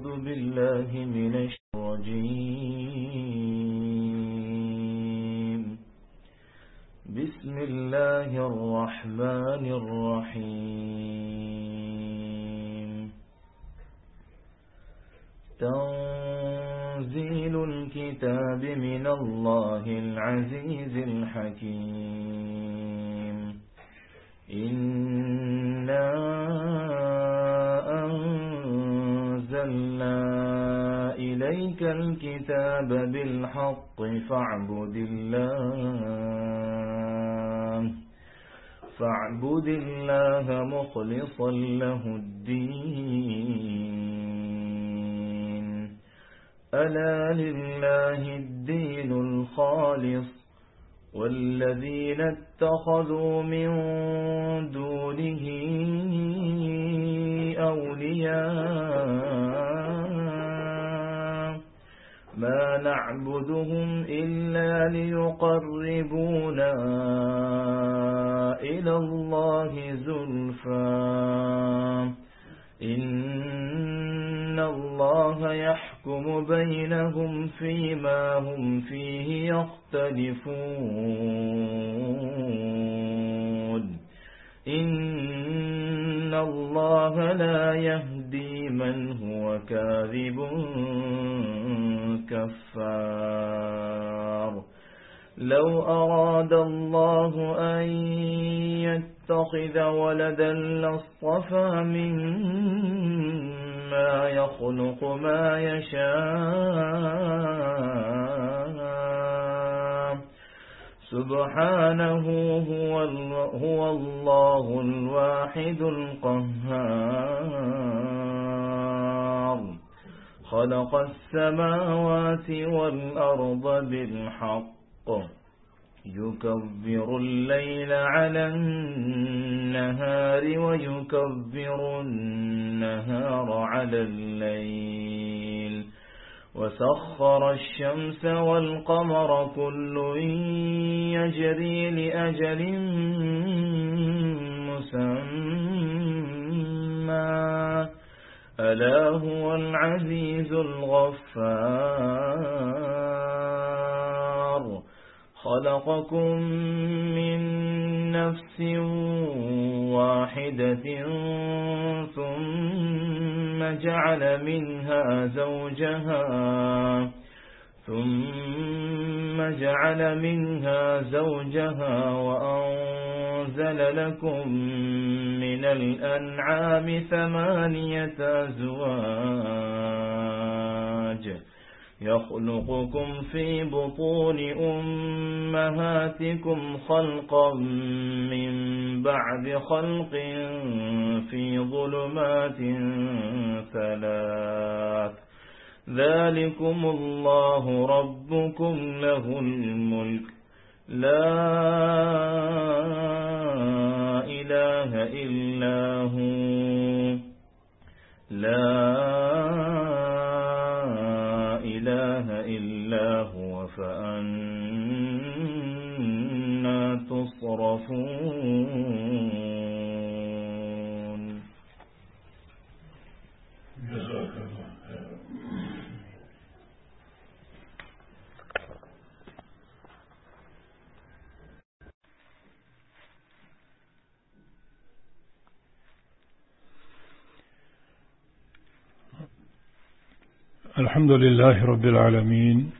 أعوذ بالله من الرجيم بسم الله الرحمن الرحيم. تنزيل الكتاب من الله العزيز الحكيم. الكتاب بالحق فاعبد الله فاعبد الله مخلصا له الدين ألا لله الدين الخالص والذين اتخذوا من دونه أولياء نعبدهم إلا ليقربونا إلى الله زلفا. إن الله يحكم بينهم فيما هم فيه يختلفون. إن الله لا يهدي من هو كاذب كفار. لو أراد الله أن يتخذ ولدا لاصطفى مما يخلق ما يشاء. سبحانه هو, هو الله الواحد القهار. خلق السماوات والأرض بالحق. يكبر الليل على النهار ويكبر النهار على الليل. وسخر الشمس والقمر كل يجري لأجل مسمى. ألا هو العزيز الغفار. خلقكم من نفس واحدة ثم جعل منها زوجها. ثم جعل منها زوجها وأنزل لكم من الأنعام ثمانية أزواج يخلقكم في بطون أمهاتكم خلقا من بعد خلق في ظلمات ثلاث ذلكم الله ربكم له الملك لا إله إلا هو لا إله إلا هو فأنا تصرفون الحمد لله رب العالمين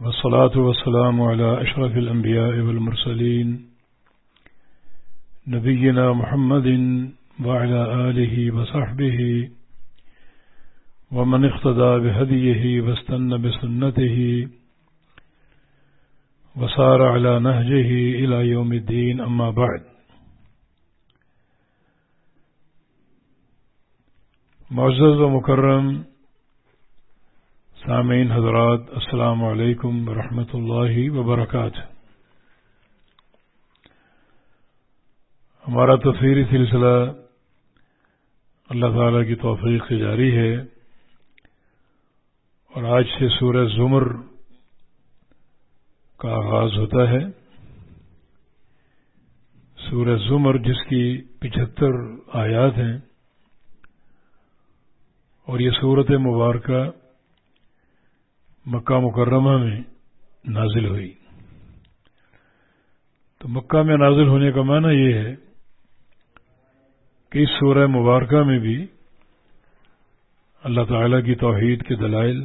والصلاة والسلام على أشرف الأنبياء والمرسلين نبينا محمد وعلى آله وصحبه ومن اقتدى بهديه واستنى بسنته وصار على نهجه إلى يوم الدين أما بعد معزز و مکرم سامعین حضرات، السلام علیکم ورحمۃ اللہ وبرکاتہ۔ ہمارا تصویری سلسلہ اللہ تعالی کی توفیق سے جاری ہے اور آج سے سورہ زمر کا آغاز ہوتا ہے۔ سورہ زمر جس کی پچہتر آیات ہیں اور یہ صورت مبارکہ مکہ مکرمہ میں نازل ہوئی۔ تو مکہ میں نازل ہونے کا معنی یہ ہے کہ اس سورہ مبارکہ میں بھی اللہ تعالی کی توحید کے دلائل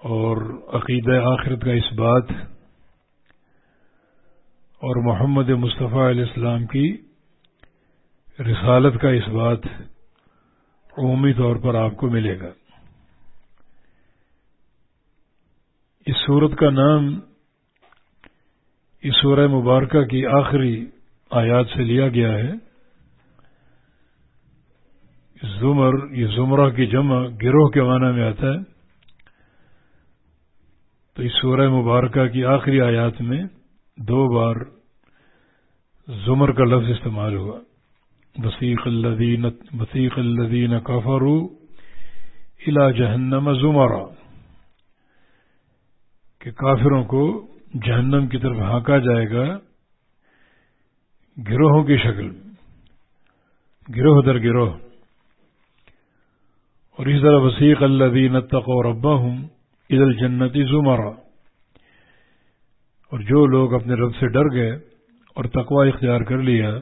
اور عقید آخرت کا اس بات اور محمد مصطفیٰ علیہ السلام کی رسالت کا اس بات عمومی طور پر آپ کو ملے گا۔ اس صورت کا نام اس سورہ مبارکہ کی آخری آیات سے لیا گیا ہے۔ زمر، یہ زمرہ کی جمع گروہ کے معنی میں آتا ہے۔ تو اس سورہ مبارکہ کی آخری آیات میں دو بار زمر کا لفظ استعمال ہوا۔ بصیق الدین بصیق الدین کافرو الا جہنم زمرہ کہ کافروں کو جہنم کی طرف ہانکا جائے گا گروہوں کی شکل، گروہ در گروہ۔ اور اس طرح وسیق اللہ دین تق اور ابا ہوں عید الجنتی زمارا اور جو لوگ اپنے رب سے ڈر گئے اور تقوا اختیار کر لیا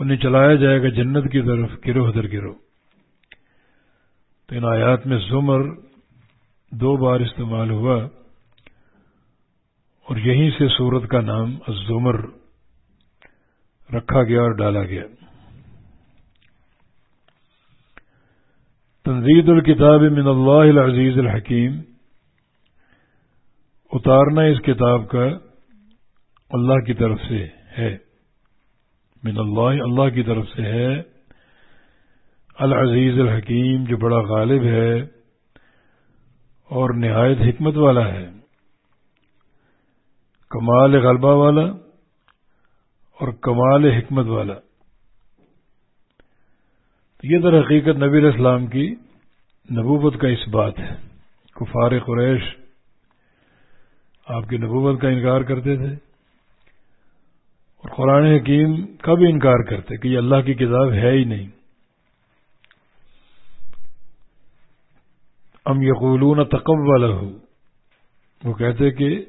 انہیں چلایا جائے گا جنت کی طرف، گروہ در گروہ۔ تو ان آیات میں زمر دو بار استعمال ہوا اور یہیں سے سورت کا نام الزمر رکھا گیا اور ڈالا گیا۔ تنزید الکتاب من اللہ العزیز الحکیم۔ اتارنا اس کتاب کا اللہ کی طرف سے ہے۔ من اللہ اللہ کی طرف سے ہے۔ العزیز الحکیم، جو بڑا غالب ہے اور نہایت حکمت والا ہے۔ کمال غلبہ والا اور کمال حکمت والا۔ یہ در حقیقت نبی علیہ السلام کی نبوت کا اس بات ہے۔ کفار قریش آپ کی نبوت کا انکار کرتے تھے۔ قرآن حکیم کا بھی انکار کرتے کہ یہ اللہ کی کتاب ہے ہی نہیں؟ ام یقولون تقب والا ہو وہ کہتے کہ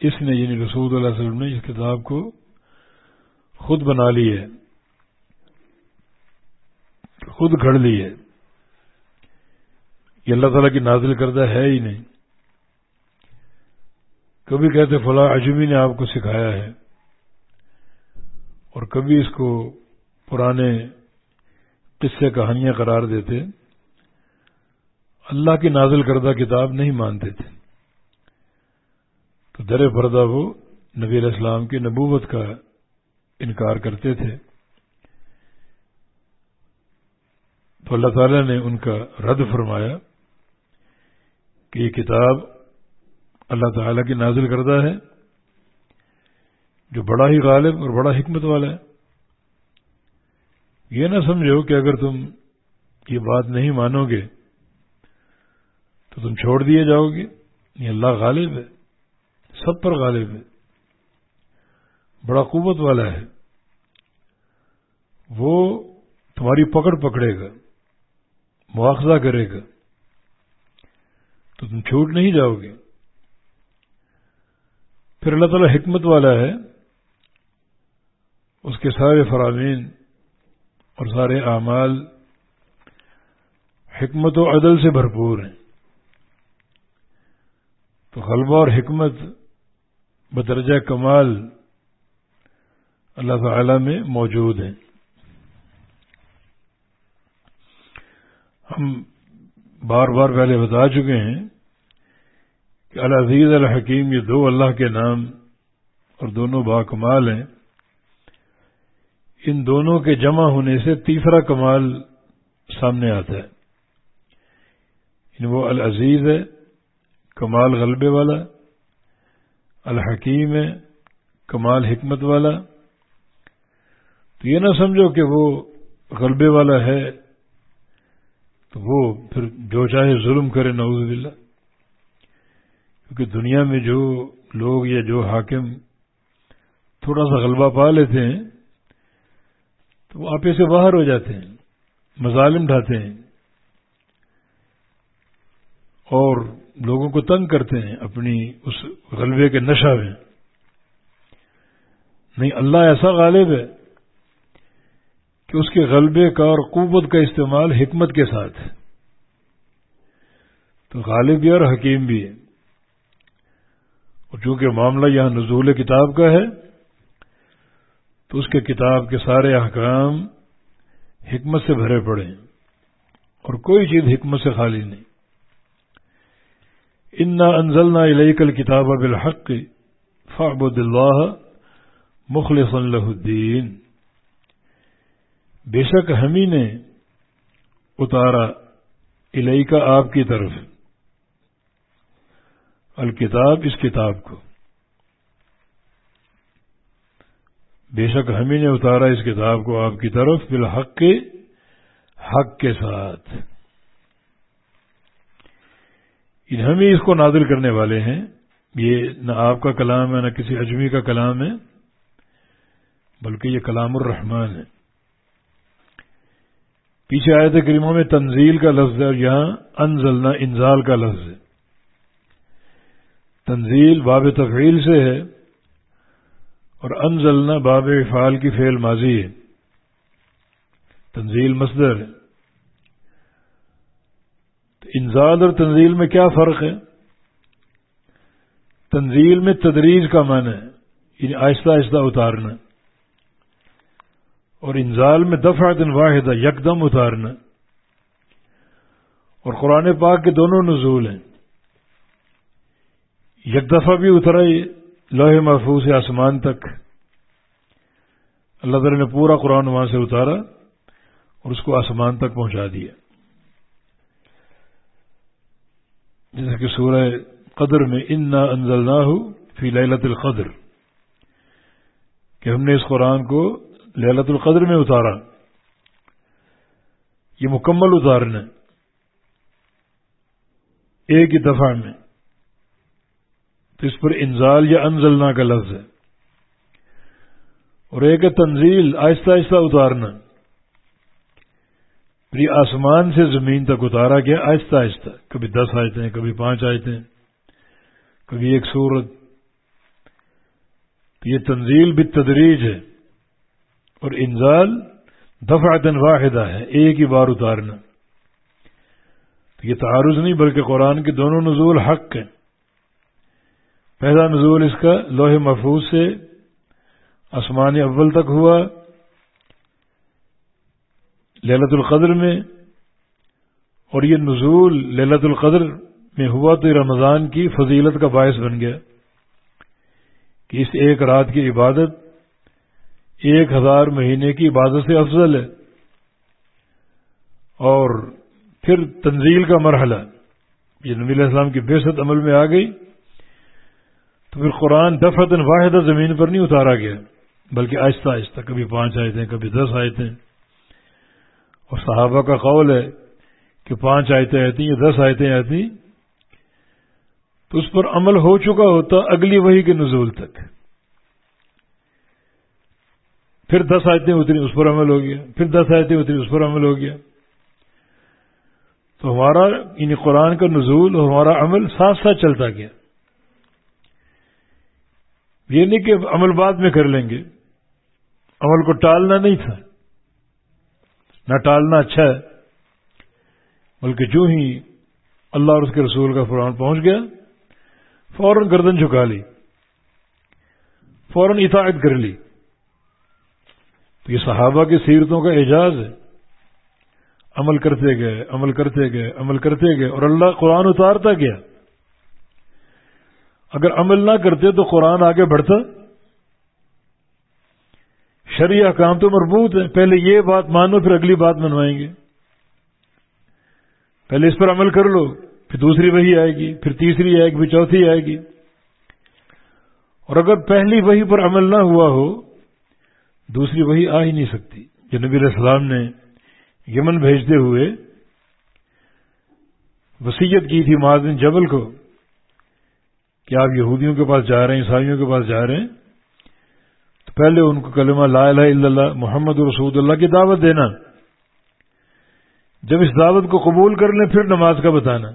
اس نے یعنی رسول اللہ علیہ وسلم نے اس کتاب کو خود بنا لی ہے، خود گھڑ لی ہے۔ یہ اللہ تعالیٰ کی نازل کردہ ہے ہی نہیں۔ کبھی کہتے فلاں اجمی نے آپ کو سکھایا ہے۔ اور کبھی اس کو پرانے قصے کہانیاں قرار دیتے، اللہ کی نازل کردہ کتاب نہیں مانتے تھے۔ تو در پردہ وہ نبی علیہ السلام کی نبوت کا انکار کرتے تھے۔ تو اللہ تعالی نے ان کا رد فرمایا کہ یہ کتاب اللہ تعالی کی نازل کردہ ہے۔ جو بڑا ہی غالب اور بڑا حکمت والا ہے۔ یہ نہ سمجھو کہ اگر تم یہ بات نہیں مانو گے تو تم چھوڑ دیے جاؤ گے۔ یہ اللہ غالب ہے، سب پر غالب ہے۔ بڑا قوت والا ہے۔ وہ تمہاری پکڑ پکڑے گا، مواخذہ کرے گا۔ تو تم چھوٹ نہیں جاؤ گے۔ پھر اللہ تعالیٰ حکمت والا ہے۔ اس کے سارے فرامین اور سارے اعمال حکمت و عدل سے بھرپور ہیں۔ تو غلبہ اور حکمت بدرجہ کمال اللہ تعالی میں موجود ہیں۔ ہم بار بار پہلے بتا چکے ہیں کہ العزیز الحکیم، یہ دو اللہ کے نام اور دونوں با کمال ہیں۔ ان دونوں کے جمع ہونے سے تیسرا کمال سامنے آتا ہے۔ یعنی وہ العزیز ہے، کمال غلبے والا، الحکیم ہے، کمال حکمت والا۔ تو یہ نہ سمجھو کہ وہ غلبے والا ہے، تو وہ پھر جو چاہے ظلم کرے، نعوذ باللہ۔ کیونکہ دنیا میں جو لوگ یا جو حاکم تھوڑا سا غلبہ پا لیتے ہیں تو وہ آپے سے باہر ہو جاتے ہیں، مظالم ڈھاتے ہیں۔ اور لوگوں کو تنگ کرتے ہیں، اپنی اس غلبے کے نشہ میں۔ نہیں، اللہ ایسا غالب ہے کہ اس کے غلبے کا اور قوت کا استعمال حکمت کے ساتھ۔ تو غالب بھی اور حکیم بھی ہے۔ اور چونکہ معاملہ یہاں نزول کتاب کا ہے تو اس کے کتاب کے سارے احکام حکمت سے بھرے پڑے ہیں اور کوئی چیز حکمت سے خالی نہیں۔ انا انزلنا الیک الکتاب بالحق فاعبد اللہ مخلص اللہ الدین بے شک ہم ہی نے اتارا الیکا آپ کی طرف۔ الکتاب اس کتاب کو۔ بے شک ہم ہی نے اتارا اس کتاب کو آپ کی طرف بالحق کے حق کے ساتھ۔ ہم ہی اس کو نازل کرنے والے ہیں۔ یہ نہ آپ کا کلام ہے، نہ کسی اجمی کا کلام ہے، بلکہ یہ کلام الرحمان ہے۔ پیچھے آئے تھے کریموں میں تنزیل کا لفظ ہے اور یہاں انزلنا، انزال کا لفظ ہے۔ تنزیل باب تفعیل سے ہے۔ اور انزلنا باب افعال کی فعل ماضی ہے۔ تنزیل مصدر ہے۔ تو انزال اور تنزیل میں کیا فرق ہے؟ تنزیل میں تدریج کا معنی ہے یعنی آہستہ آہستہ اتارنا۔ اور انزال میں دفعہ دن واحدہ، یکدم اتارنا۔ اور قرآن پاک کے دونوں نزول ہیں۔ یک دفعہ بھی اترا یہ لوہے محفوظ آسمان تک۔ اللہ تعالی نے پورا قرآن وہاں سے اتارا اور اس کو آسمان تک پہنچا دیا۔ جیسے کہ سورہ قدر میں ان نہ انزل نہ ہو فی للت القدر۔ کہ ہم نے اس قرآن کو للت القدر میں اتارا۔ یہ مکمل اتارنا۔ ایک ہی دفعہ میں۔ تو اس پر انزال یا انزلنا کا لفظ ہے۔ اور ایک ہے تنزیل، آہستہ آہستہ اتارنا۔ پھر آسمان سے زمین تک اتارا گیا، آہستہ آہستہ۔ کبھی دس آئے ہیں کبھی پانچ آئے کبھی ایک سورت۔ تو یہ تنزیل بھی تدریج ہے۔ اور انزال دفعتن واحدہ ہے، ایک ہی بار اتارنا۔ تو یہ تعارض نہیں، بلکہ قرآن کے دونوں نزول حق ہیں۔ پہلا نزول اس کا لوہے محفوظ سے آسمان اول تک ہوا للت القدر میں، اور یہ نزول للت القدر میں ہوا تو رمضان کی فضیلت کا باعث بن گیا کہ اس ایک رات کی عبادت ایک ہزار مہینے کی عبادت سے افضل ہے۔ اور پھر تنزیل کا مرحلہ، یہ نبی علیہ السلام کی بے عمل میں آ گئی۔ تو پھر قرآن دفتن واحدہ زمین پر نہیں اتارا گیا، بلکہ آہستہ آہستہ، کبھی پانچ آئے تھے کبھی دس آئے تھے اور صحابہ کا قول ہے کہ پانچ آیتیں آتی یا دس آیتیں آتی تو اس پر عمل ہو چکا ہوتا اگلی وہی کے نزول تک۔ پھر دس آیتیں اتری، اس پر عمل ہو گیا۔ پھر دس آیتیں اتری، اس پر عمل ہو گیا۔ تو ہمارا یعنی قرآن کا نزول اور ہمارا عمل ساتھ ساتھ چلتا گیا۔ یہ نہیں کہ عمل بعد میں کر لیں گے۔ عمل کو ٹالنا نہیں تھا۔ نہ ٹالنا اچھا ہے، بلکہ جو ہی اللہ اور اس کے رسول کا فران پہنچ گیا، فوراً گردن جھکا لی، فوراً اطاعت کر لی۔ تو یہ صحابہ کی سیرتوں کا اعجاز ہے۔ عمل کرتے گئے، عمل کرتے گئے، عمل کرتے گئے اور اللہ قرآن اتارتا گیا۔ اگر عمل نہ کرتے تو قرآن آگے بڑھتا شریع کام تو مربوط ہے۔ پہلے یہ بات مانو، پھر اگلی بات منوائیں گے۔ پہلے اس پر عمل کر لو، پھر دوسری وہی آئے گی، پھر تیسری آئے گی، پھر چوتھی آئے گی۔ اور اگر پہلی وہی پر عمل نہ ہوا ہو، دوسری وہی آ ہی نہیں سکتی۔ جو نبی علیہ السلام نے یمن بھیجتے ہوئے وسیعت کی تھی معذن جبل کو کہ آپ یہودیوں کے پاس جا رہے ہیں، عیسائیوں کے پاس جا رہے ہیں، تو پہلے ان کو کلمہ لا الہ الا اللہ، محمد رسول اللہ کی دعوت دینا۔ جب اس دعوت کو قبول کر لیں، پھر نماز کا بتانا۔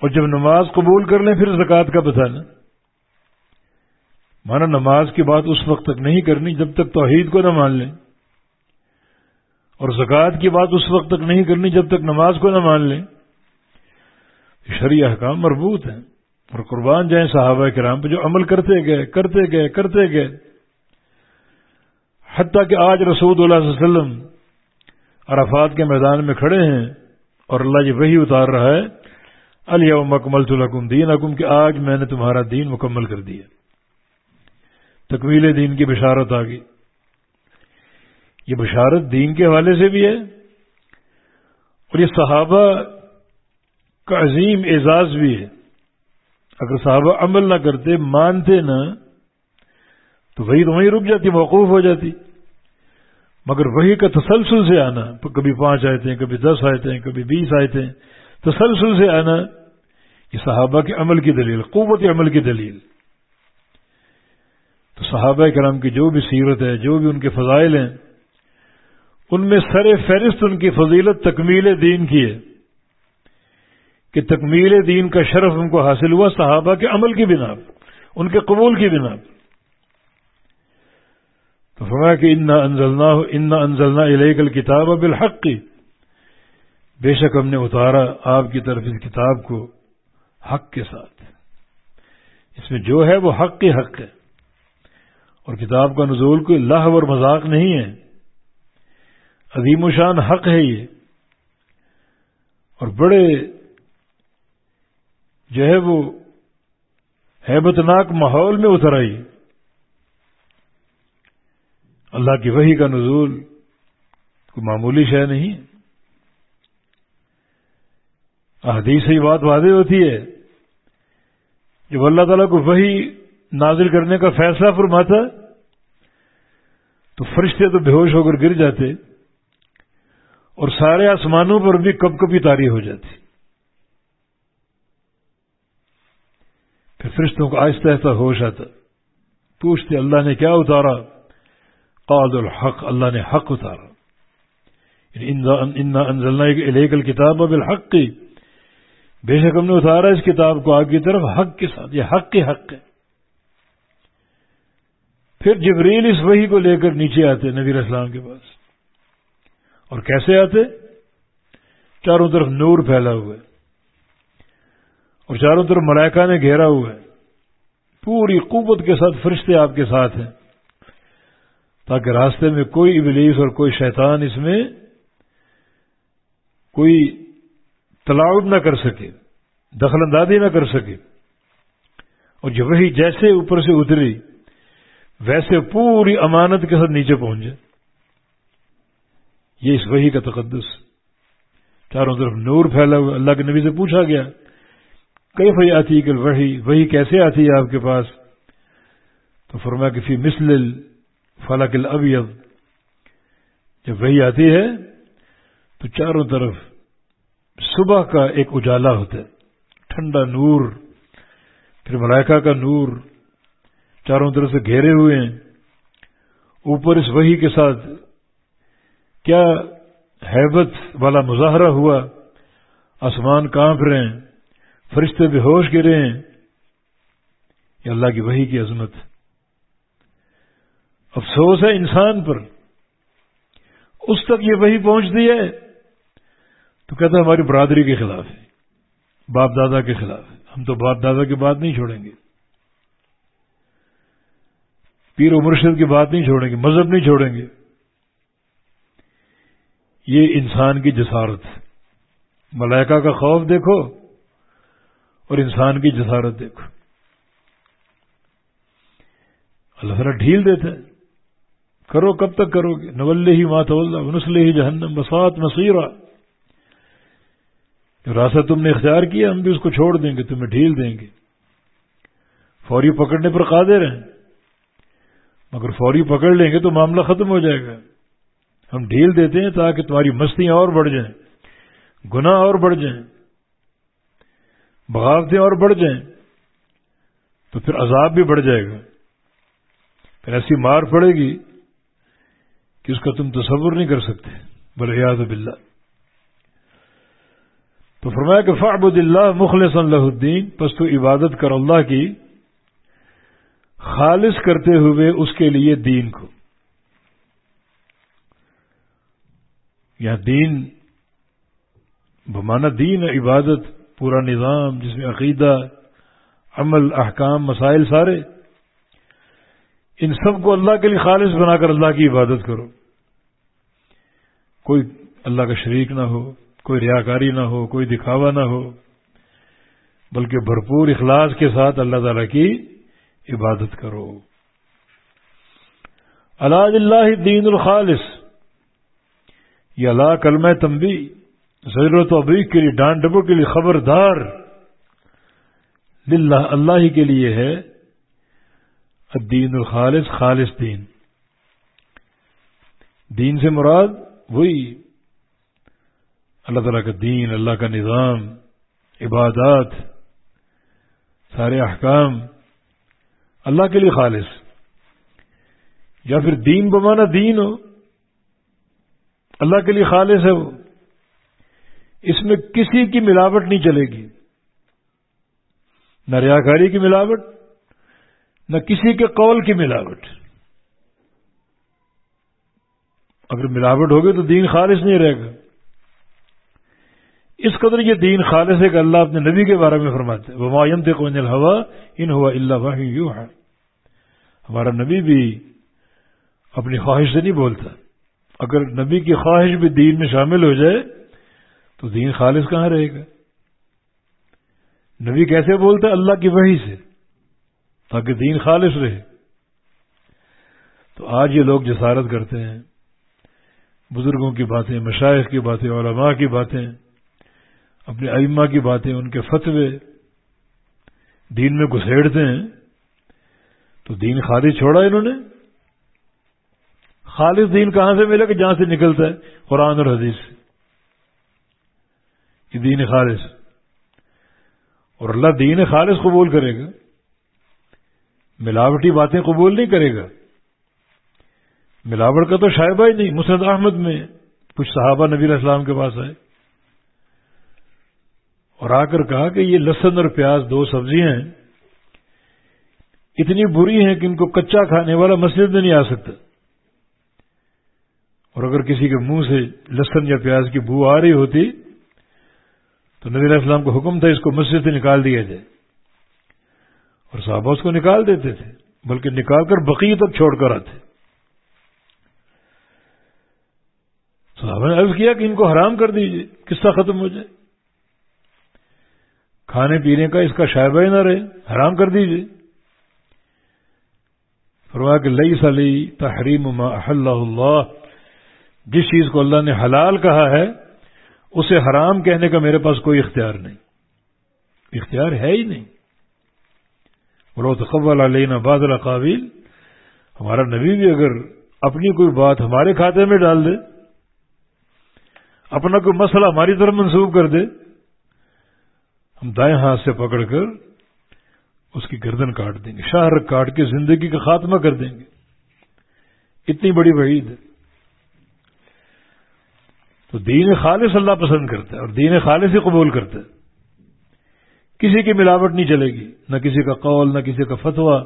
اور جب نماز قبول کر لیں، پھر زکوٰۃ کا بتانا۔ مانا نماز کی بات اس وقت تک نہیں کرنی جب تک توحید کو نہ مان لیں۔ اور زکوٰۃ کی بات اس وقت تک نہیں کرنی جب تک نماز کو نہ مان لیں۔ شریع احکام مربوط ہیں اور قربان جائیں صحابہ کرام پہ جو عمل کرتے گئے کرتے گئے کرتے گئے۔ حتیٰ کہ آج رسول اللہ صلی اللہ علیہ وسلم عرفات کے میدان میں کھڑے ہیں اور اللہ جی وہی اتار رہا ہے علی مکمل الحکم دین حکم کہ آج میں نے تمہارا دین مکمل کر دیا۔ تکمیل دین کی بشارت آ گئی۔ یہ بشارت دین کے حوالے سے بھی ہے اور یہ صحابہ کا عظیم اعزاز بھی ہے۔ اگر صحابہ عمل نہ کرتے، مانتے نہ، تو وہی تو وہیں رک جاتی، موقوف ہو جاتی۔ مگر وہی کا تسلسل سے آنا کبھی پانچ آئے تھے، کبھی دس آئے تھے، کبھی بیس آئے تھے۔ تسلسل سے آنا، یہ صحابہ کے عمل کی دلیل، قوت عمل کی دلیل۔ تو صحابہ کرام کی جو بھی سیرت ہے، جو بھی ان کے فضائل ہیں، ان میں سر فہرست ان کی فضیلت تکمیل دین کی ہے۔ کہ تکمیل دین کا شرف ان کو حاصل ہوا صحابہ کے عمل کی بنا ان کے قبول کی بنا تو فرمایا کہ انزلنا ان انزلنا علیہ کتاب بالحق۔ کی بے شک ہم نے اتارا آپ کی طرف اس کتاب کو حق کے ساتھ۔ اس میں جو ہے وہ حق کے حق ہے۔ اور کتاب کا نزول کوئی لاہ اور مذاق نہیں ہے۔ عظیم و شان حق ہے یہ۔ اور بڑے جو ہے وہ ہیبت ناک ماحول میں اتر آئی۔ اللہ کی وہی کا نزول کوئی معمولی شے نہیں۔ احادیث سے بات واضح ہوتی ہے جب اللہ تعالیٰ کو وہی نازل کرنے کا فیصلہ فرماتا، تو فرشتے تو بے ہوش ہو کر گر جاتے اور سارے آسمانوں پر بھی کب کبھی تاری ہو جاتی۔ پھر فرشتوں کو آہستہ آہستہ ہوش آتا پوچھتے اللہ نے کیا اتارا قاد الحق اللہ نے حق اتارا انزلنا الیکل کتاب بالحق کی بے شک ہم نے اتارا اس کتاب کو آپ کی طرف حق کے ساتھ یہ حق کے حق ہے پھر جبریل اس وحی کو لے کر نیچے آتے نبی اسلام کے پاس اور کیسے آتے چاروں طرف نور پھیلا ہوا ہے اور چاروں طرف ملائکہ نے گھیرا ہوا ہے۔ پوری قوت کے ساتھ فرشتے آپ کے ساتھ ہیں۔ تاکہ راستے میں کوئی ابلیس اور کوئی شیطان اس میں کوئی تلاؤٹ نہ کر سکے، دخل اندازی نہ کر سکے۔ اور جو وہی جیسے اوپر سے اتری، ویسے پوری امانت کے ساتھ نیچے پہنچ جائے۔ یہ اس وہی کا تقدس۔ چاروں طرف نور پھیلا ہوا۔ اللہ کے نبی سے پوچھا گیا کئی فی آتی کل وہی وہی کیسے آتی ہے آپ کے پاس؟ تو فرما کہ فی مسل فلاق الابیض۔ جب وہی آتی ہے تو چاروں طرف صبح کا ایک اجالا ہوتا ہے، ٹھنڈا نور، پھر ملائکہ کا نور چاروں طرف سے گھیرے ہوئے ہیں۔ اوپر اس وہی کے ساتھ کیا حیبت والا مظاہرہ ہوا؟ آسمان کانپ رہے ہیں۔ فرشتے بے ہوش گرے ہیں۔ یہ اللہ کی وہی کی عظمت۔ افسوس ہے انسان پر۔ اس تک یہ وہی پہنچتی ہے تو کہتا ہے ہماری برادری کے خلاف ہے۔ باپ دادا کے خلاف ہے۔ ہم تو باپ دادا کی بات نہیں چھوڑیں گے۔ پیر و مرشد کی بات نہیں چھوڑیں گے۔ مذہب نہیں چھوڑیں گے۔ یہ انسان کی جسارت۔ ملائکہ کا خوف دیکھو۔ اور انسان کی جسارت دیکھو۔ اللہ تعالیٰ ڈھیل دیتا ہے۔ کرو کب تک کرو گے؟ نول ہی مات اللہ نسل ہی جہنم بسات مصیرہ۔ جو راستہ تم نے اختیار کیا، ہم بھی اس کو چھوڑ دیں گے، تمہیں ڈھیل دیں گے۔ فوری پکڑنے پر قادر ہیں۔ مگر فوری پکڑ لیں گے تو معاملہ ختم ہو جائے گا۔ ہم ڈھیل دیتے ہیں تاکہ تمہاری مستیاں اور بڑھ جائیں۔ گناہ اور بڑھ جائیں۔ بغاوتیں اور بڑھ جائیں، تو پھر عذاب بھی بڑھ جائے گا۔ پھر ایسی مار پڑے گی کہ اس کا تم تصور نہیں کر سکتے۔ بلیاد بلّہ تو فرمایا کہ فعبد اللہ مخلص اللہ الدین، پس تو عبادت کر اللہ کی۔ خالص کرتے ہوئے اس کے لیے دین کو۔ یا دین بمانا دین عبادت پورا نظام، جس میں عقیدہ، عمل، احکام، مسائل سارے۔ ان سب کو اللہ کے لیے خالص بنا کر اللہ کی عبادت کرو۔ کوئی اللہ کا شریک نہ ہو، کوئی ریاکاری نہ ہو، کوئی دکھاوا نہ ہو، بلکہ بھرپور اخلاص کے ساتھ اللہ تعالی کی عبادت کرو۔ اللہ اللہ دین الخالص یہ اللہ کلمہ تمبی ضرورت و ابریک کے لیے ڈانٹ ڈبو کے لیے خبردار للہ اللہ ہی کے لیے ہے الدین الخالص، خالص دین۔ دین سے مراد وہی۔ اللہ تعالیٰ کا دین، اللہ کا نظام، عبادات، سارے احکام۔ اللہ کے لیے خالص۔ یا پھر دین بمانا دین ہو۔ اللہ کے لیے خالص ہے وہ۔ اس میں کسی کی ملاوٹ نہیں چلے گی۔ نہ ریاکاری کی ملاوٹ، نہ کسی کے قول کی ملاوٹ۔ اگر ملاوٹ ہوگی تو دین خالص نہیں رہے گا۔ اس قدر یہ دین خالص ہے کہ اللہ اپنے نبی کے بارے میں فرماتے وہ معیم تھے کون ہوا ان ہوا اللہ یوں ہے ہمارا نبی بھی اپنی خواہش سے نہیں بولتا۔ اگر نبی کی خواہش بھی دین میں شامل ہو جائے تو دین خالص کہاں رہے گا؟ نبی کیسے بولتا اللہ کی وحی سے؟ تاکہ دین خالص رہے۔ تو آج یہ لوگ جسارت کرتے ہیں۔ بزرگوں کی باتیں مشائق کی باتیں، علماء کی باتیں، اپنے ائمہ کی باتیں، ان کے فتوے دین میں گھسیڑتے ہیں۔ تو دین خالص چھوڑا انہوں نے؟ خالص دین کہاں سے ملے کہ جہاں سے نکلتا ہے؟ قرآن اور حدیث سے۔ یہ دین خالص۔ اور اللہ دین خالص قبول کرے گا۔ ملاوٹی باتیں قبول نہیں کرے گا۔ ملاوٹ کا تو شائبہ ہی نہیں مسرد احمد میں کچھ صحابہ نبی السلام کے پاس آئے۔ اور آ کر کہا کہ یہ لسن اور پیاز دو سبزیاں ہیں۔ اتنی بری ہیں کہ ان کو کچا کھانے والا مسجد میں نہیں آ سکتا۔ اور اگر کسی کے منہ سے لسن یا پیاز کی بو آ رہی ہوتی تو نبی علیہ السلام کو حکم تھا اس کو مسجد سے نکال دیا جائے اور صحابہ اس کو نکال دیتے تھے، بلکہ نکال کر بقی تک چھوڑ کر آتے۔ صحابہ نے عرض کیا کہ ان کو حرام کر دیجیے قصہ ختم ہو جائے۔ کھانے پینے کا اس کا شائبہ ہی نہ رہے، حرام کر دیجیے فرما کہ لئی سلی تحریم ما اللہ اللہ، جس چیز کو اللہ نے حلال کہا ہے اسے حرام کہنے کا میرے پاس کوئی اختیار نہیں۔ اختیار ہے ہی نہیں۔ اور تقبل علینا بادل قابل ہمارا نبی بھی اگر اپنی کوئی بات ہمارے کھاتے میں ڈال دے، اپنا کوئی مسئلہ ہماری طرف منسوخ کر دے، ہم دائیں ہاتھ سے پکڑ کر اس کی گردن کاٹ دیں گے، شہر کاٹ کے زندگی کا خاتمہ کر دیں گے۔ اتنی بڑی وعید ہے۔ تو دین خالص اللہ پسند کرتا ہے اور دین خالص ہی قبول کرتا ہے۔ کسی کی ملاوٹ نہیں چلے گی، نہ کسی کا قول، نہ کسی کا فتویٰ،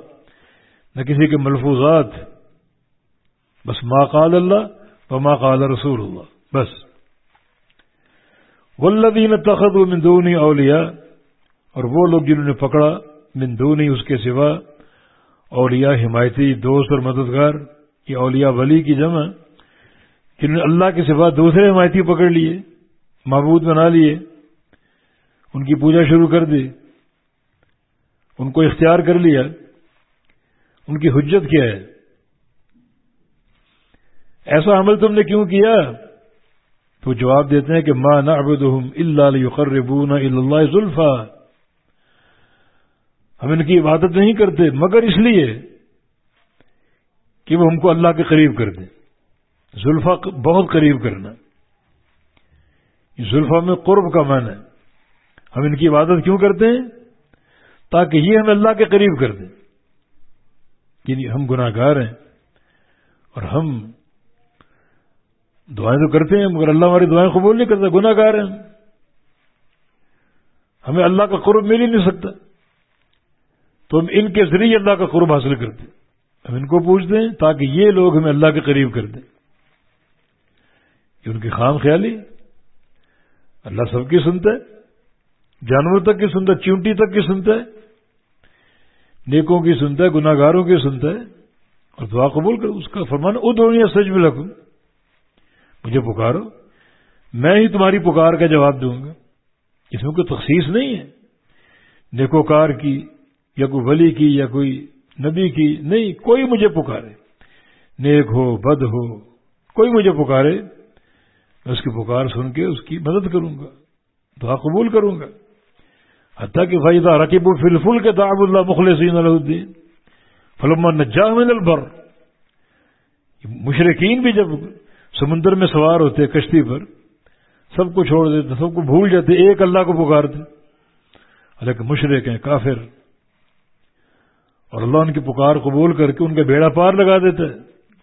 نہ کسی کے ملفوظات۔ بس ما قال اللہ و ما قال رسول اللہ، بس۔ ولدین تخت و مندونی اولیا اور وہ لوگ جنہوں نے پکڑا مندونی اس کے سوا، اولیاء حمایتی دوست اور مددگار، یہ اولیاء ولی کی جمع۔ جنہوں نے اللہ کے سوا دوسرے حمایتی پکڑ لیے، معبود بنا لیے، ان کی پوجا شروع کر دی، ان کو اختیار کر لیا، ان کی حجت کیا ہے۔ ایسا عمل تم نے کیوں کیا؟ تو جواب دیتے ہیں کہ ماں نہ اللہ قربون اللہ زلفا ہم ان کی عبادت نہیں کرتے، مگر اس لیے کہ وہ ہم کو اللہ کے قریب کر دیں۔ زلفا بہت قریب کرنا زلفا میں قرب کا من ہے۔ ہم ان کی عبادت کیوں کرتے ہیں؟ تاکہ یہ ہمیں اللہ کے قریب کر دیں۔ یعنی ہم گناہ گار ہیں اور ہم دعائیں تو کرتے ہیں، مگر اللہ ہماری دعائیں قبول نہیں کرتا گناہ گار ہیں ہمیں اللہ کا قرب مل ہی نہیں سکتا۔ تو ہم ان کے ذریعے اللہ کا قرب حاصل کرتے ہیں۔ ہم ان کو پوچھتے ہیں تاکہ یہ لوگ ہمیں اللہ کے قریب کر دیں۔ یہ ان کی خام خیالی اللہ سب کی سنتا ہے، جانور تک کی سنتا ہے، چونٹی تک کی سنتا ہے۔ نیکوں کی سنتا ہے گناگاروں کی سنتا ہے۔ اور دعا قبول کر، اس کا فرمان ادھونی سچ میں لکھوں مجھے پکارو، میں ہی تمہاری پکار کا جواب دوں گا۔ اس میں کوئی تخصیص نہیں ہے۔ نیکوکار کی، یا کوئی ولی کی، یا کوئی نبی کی، نہیں، کوئی مجھے پکارے۔ نیک ہو، بد ہو، کوئی مجھے پکارے۔ میں اس کی پکار سن کے اس کی مدد کروں گا، دعا قبول کروں گا۔ حتیٰ کہ فائدہ رقیب الفل کے دعب اللہ مخلصین الدین فلما نجاہ من البر۔ مشرقین بھی جب سمندر میں سوار ہوتے کشتی پر، سب کو چھوڑ دیتے، سب کو بھول جاتے، ایک اللہ کو پکارتے۔ حالانکہ مشرق ہیں، کافر۔ اور اللہ ان کی پکار قبول کر کے ان کا بیڑا پار لگا دیتا ہے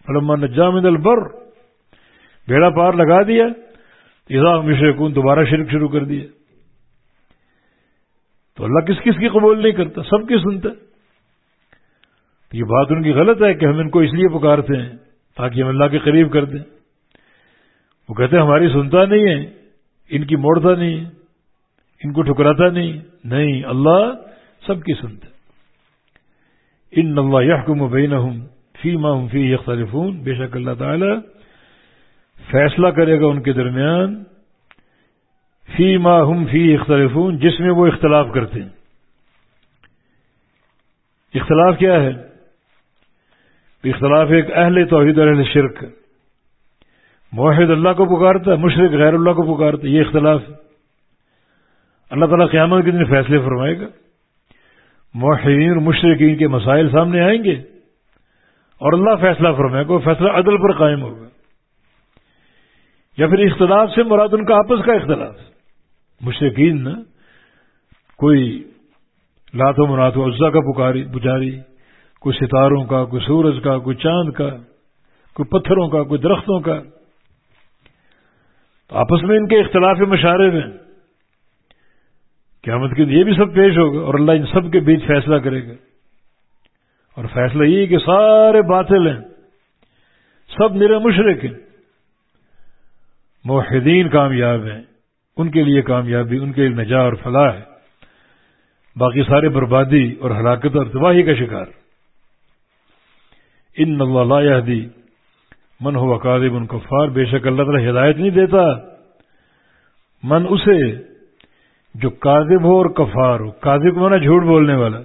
فلما نجام البر۔ بیڑا پار لگا دیا اضاف مشرقون دوبارہ شرک شروع کر دیا۔ تو اللہ کس کس کی قبول نہیں کرتا، سب کی سنتا۔ یہ بات ان کی غلط ہے کہ ہم ان کو اس لیے پکارتے ہیں تاکہ ہم اللہ کے قریب کر دیں۔ وہ کہتے ہیں، ہماری سنتا نہیں ہے، ان کی موڑتا نہیں ہے، ان کو ٹھکراتا نہیں۔ نہیں، اللہ سب کی سنتا۔ ان اللہ یحکم بینہم فی ما ہم فی یختلفون، بے شک اللہ تعالی فیصلہ کرے گا ان کے درمیان فی ما ہم فی اختلفون، جس میں وہ اختلاف کرتے ہیں۔ اختلاف کیا ہے؟ اختلاف ایک اہل توحید اور اہل شرک۔ موحد اللہ کو پکارتا ہے مشرق غیر اللہ کو پکارتا ہے، یہ اختلاف ہے۔ اللہ تعالیٰ قیامت کے دن فیصلے فرمائے گا۔ موحدین اور مشرقین کے مسائل سامنے آئیں گے اور اللہ فیصلہ فرمائے گا فیصلہ عدل پر قائم ہوگا۔ یا پھر اختلاف سے مراد ان کا آپس کا اختلاف؟ مشرقین نا، کوئی لات و منات و اجزا کا پکاری، پجاری، کوئی ستاروں کا، کوئی سورج کا، کوئی چاند کا، کوئی پتھروں کا، کوئی درختوں کا۔ تو آپس میں ان کے اختلاف مشارے میں قیامت کے یہ بھی سب پیش ہوگا اور اللہ ان سب کے بیچ فیصلہ کرے گا۔ اور فیصلہ یہ کہ سارے باطل ہیں، سب میرے مشرق ہیں۔ موحدین کامیاب ہیں، ان کے لیے کامیابی، ان کے لیے نجا اور فلاح ہے۔ باقی سارے بربادی اور ہلاکت اور تباہی کا شکار۔ ان اللہ دی من ہو قادب ان کفار، بے شک اللہ تعالی ہدایت نہیں دیتا۔ من اسے جو کاذب ہو اور کفار ہو، کاذب کو مانا جھوٹ بولنے والا۔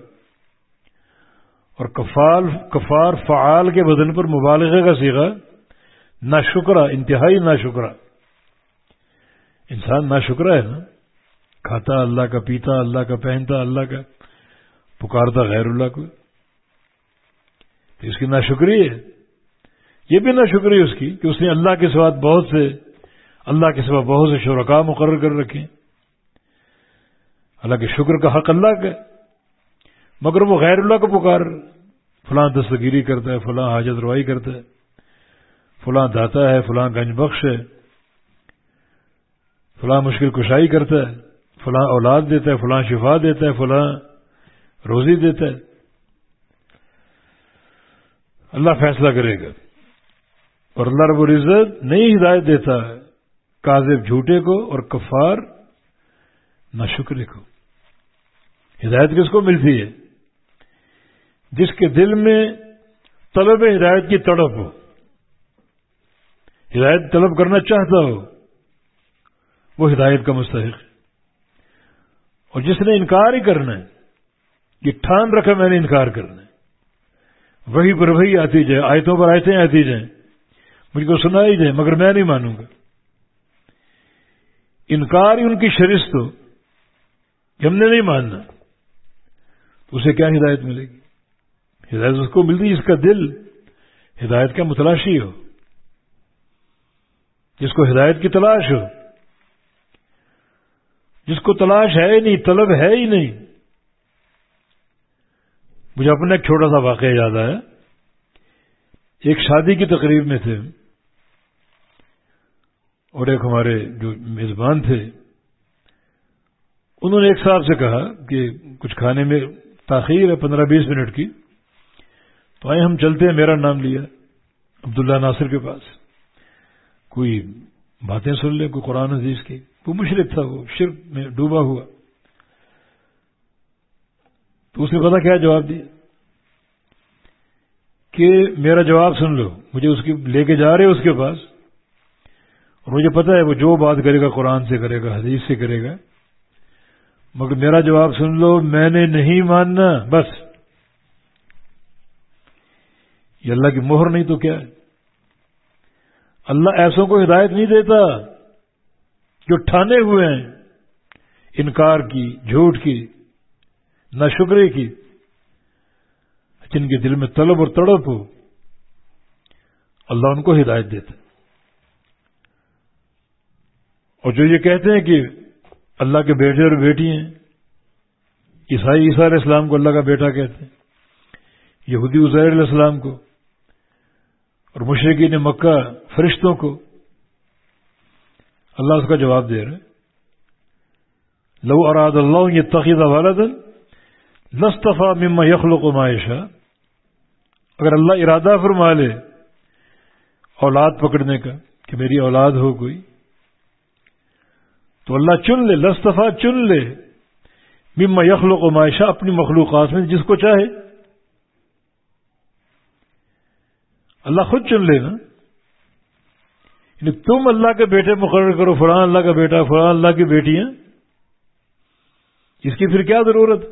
اور کفال، کفار فعال کے بدن پر مبالغے کا سیکھا نہ شکرا انتہائی نہ شکرا انسان نہ شکرا ہے نا۔ کھاتا اللہ کا، پیتا اللہ کا، پہنتا اللہ کا، پکارتا غیر اللہ کو۔ تو اس کی نہ شکری ہے۔ یہ بھی نہ شکری اس کی کہ اس نے اللہ کے سوا بہت سے، اللہ کے سوا بہت سے شرکا مقرر کر رکھے۔ اللہ کے شکر کا حق اللہ کا مگر وہ غیر اللہ کو پکار۔ فلاں دستگیری کرتا ہے، فلاں حاجت روائی کرتا ہے۔ فلاں داتا ہے، فلاں گنج بخش ہے۔ فلاں مشکل کشائی کرتا ہے، فلاں اولاد دیتا ہے، فلاں شفا دیتا ہے، فلاں روزی دیتا ہے۔ اللہ فیصلہ کرے گا۔ اور اللہ رب العزت نئی ہدایت دیتا ہے، کاذب جھوٹے کو اور کفار نہ شکرے کو۔ ہدایت کس کو ملتی ہے؟ جس کے دل میں طلب ہدایت کی تڑپ ہو۔ ہدایت طلب کرنا چاہتا ہو۔ وہ ہدایت کا مستحق ہے۔ اور جس نے انکار ہی کرنا ہے، یہ ٹھان رکھا میں نے انکار کرنا ہے۔ وہی پر وہی آتی جائے، آیتوں پر آیتیں آتی جائیں۔ مجھ کو سنا ہی جائے مگر میں نہیں مانوں گا۔ انکار ہی ان کی شرست ہو ہم نے نہیں ماننا۔ اسے کیا ہدایت ملے گی؟ ہدایت اس کو ملتی جس کا دل ہدایت کا متلاشی ہو، جس کو ہدایت کی تلاش ہو۔ جس کو تلاش ہے ہی نہیں، طلب ہے ہی نہیں۔ مجھے اپنا ایک چھوٹا سا واقعہ یاد آیا۔ ایک شادی کی تقریب میں تھے۔ اور ایک ہمارے جو میزبان تھے، انہوں نے ایک صاحب سے کہا کہ کچھ کھانے میں تاخیر ہے پندرہ بیس منٹ کی۔ تو آئے ہم چلتے ہیں، میرا نام لیا، عبداللہ ناصر کے پاس۔ کوئی باتیں سن لے، کوئی قرآن عزیز کی۔ وہ مشرق تھا، وہ شرک میں ڈوبا ہوا۔ تو اس نے پتا کیا جواب دیا؟ کہ میرا جواب سن لو، مجھے اس کی، لے کے جا رہے اس کے پاس۔ اور مجھے پتا ہے، وہ جو بات کرے گا قرآن سے کرے گا، حدیث سے کرے گا۔ مگر میرا جواب سن لو، میں نے نہیں ماننا، بس۔ یہ اللہ کی مہر نہیں تو کیا ہے؟ اللہ ایسوں کو ہدایت نہیں دیتا جو ٹھانے ہوئے ہیں، انکار کی، جھوٹ کی، نہ شکرے کی، جن کے دل میں طلب اور تڑپ ہو، اللہ ان کو ہدایت دیتا اور جو یہ کہتے ہیں کہ اللہ کے بیٹے اور بیٹی ہیں، عیسائی عیسیٰ علیہ السلام کو اللہ کا بیٹا کہتے ہیں، یہودی عزیر علیہ السلام کو، اور مشرقین مکہ فرشتوں کو اللہ اس کا جواب دے رہے لو اراد اللہ یہ تقیدہ والد لصطفیٰ مما یخلق و معاشہ اگر اللہ ارادہ فرما لے اولاد پکڑنے کا کہ میری اولاد ہو کوئی، تو اللہ چن لے لصطفیٰ چن لے مما یخلق و معاشہ اپنی مخلوقات میں جس کو چاہے۔ اللہ خود چن لے نا۔ یعنی تم اللہ کے بیٹے مقرر کرو فرحان اللہ کا بیٹا فرحان اللہ کی بیٹیاں۔ اس کی پھر کیا ضرورت؟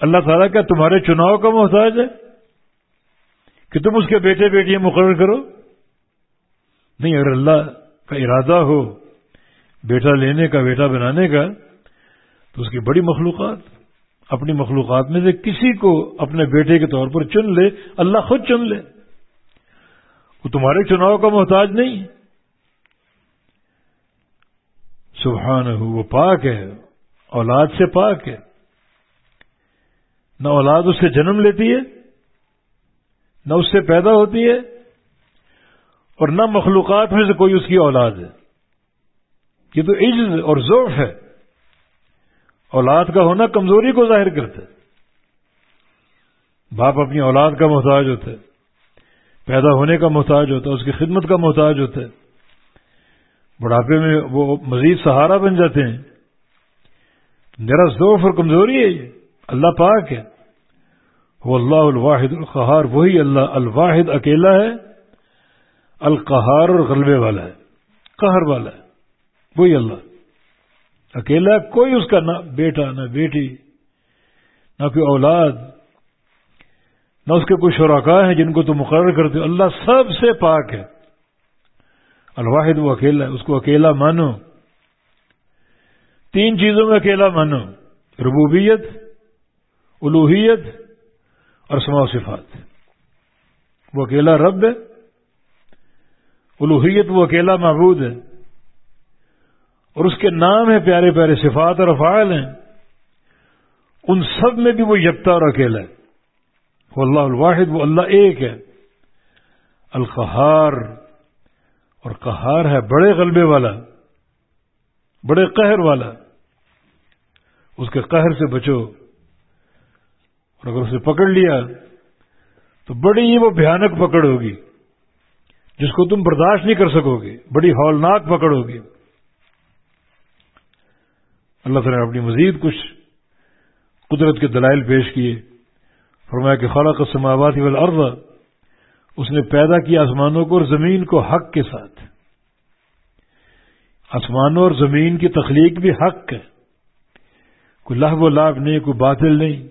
اللہ تعالیٰ کیا تمہارے چناؤ کا محتاج ہے؟ کہ تم اس کے بیٹے بیٹیاں مقرر کرو؟ نہیں، اگر اللہ کا ارادہ ہو بیٹا لینے کا، بیٹا بنانے کا، تو اس کی بڑی مخلوقات۔ اپنی مخلوقات میں سے کسی کو اپنے بیٹے کے طور پر چن لے، اللہ خود چن لے۔ وہ تمہارے چناؤ کا محتاج نہیں۔ سبحان ہو وہ پاک ہے، اولاد سے پاک ہے۔ نہ اولاد اس سے جنم لیتی ہے، نہ اس سے پیدا ہوتی ہے، اور نہ مخلوقات میں سے کوئی اس کی اولاد ہے۔ یہ تو عجز اور ذوف ہے۔ اولاد کا ہونا کمزوری کو ظاہر کرتا ہے۔ باپ اپنی اولاد کا محتاج ہوتا ہے۔ پیدا ہونے کا محتاج ہوتا ہے، اس کی خدمت کا محتاج ہوتا ہے۔ بڑھاپے میں وہ مزید سہارا بن جاتے ہیں۔ میرا ذوف اور کمزوری ہے یہ۔ اللہ پاک ہے۔ وہ اللہ الواحد القہار، وہی اللہ الواحد اکیلا ہے۔ القہار اور غلبے والا ہے۔ قہر والا ہے۔ وہی اللہ۔ اکیلا کوئی اس کا نہ بیٹا، نہ بیٹی، نہ کوئی اولاد نہ اس کے کوئی شراکا ہیں جن کو تو مقرر کرتے ہو۔ اللہ سب سے پاک ہے۔ الواحد وہ اکیلا ہے، اس کو اکیلا مانو۔ تین چیزوں میں اکیلا مانو۔ ربوبیت الوحیت اور سما صفات۔ وہ اکیلا رب ہے۔ الوحیت وہ اکیلا معبود ہے۔ اور اس کے نام ہے پیارے پیارے صفات اور افعال ہیں۔ ان سب میں بھی وہ یکتا اور اکیلا ہے۔ وہ اللہ الواحد، وہ اللہ ایک ہے۔ القہار، اور قہار ہے بڑے غلبے والا، بڑے قہر والا۔ اس کے قہر سے بچو۔ اور اگر اسے پکڑ لیا، تو بڑی ہی وہ بھیانک پکڑ ہوگی، جس کو تم برداشت نہیں کر سکو گے، بڑی ہولناک پکڑ ہوگی۔ اللہ تعالیٰ نے اپنی مزید کچھ قدرت کے دلائل پیش کیے۔ فرمایا کہ خالق السماوات والارض، اس نے پیدا کیا آسمانوں کو اور زمین کو حق کے ساتھ۔ آسمانوں اور زمین کی تخلیق بھی حق ہے۔ کوئی لہب و لاب نہیں، کوئی باطل نہیں،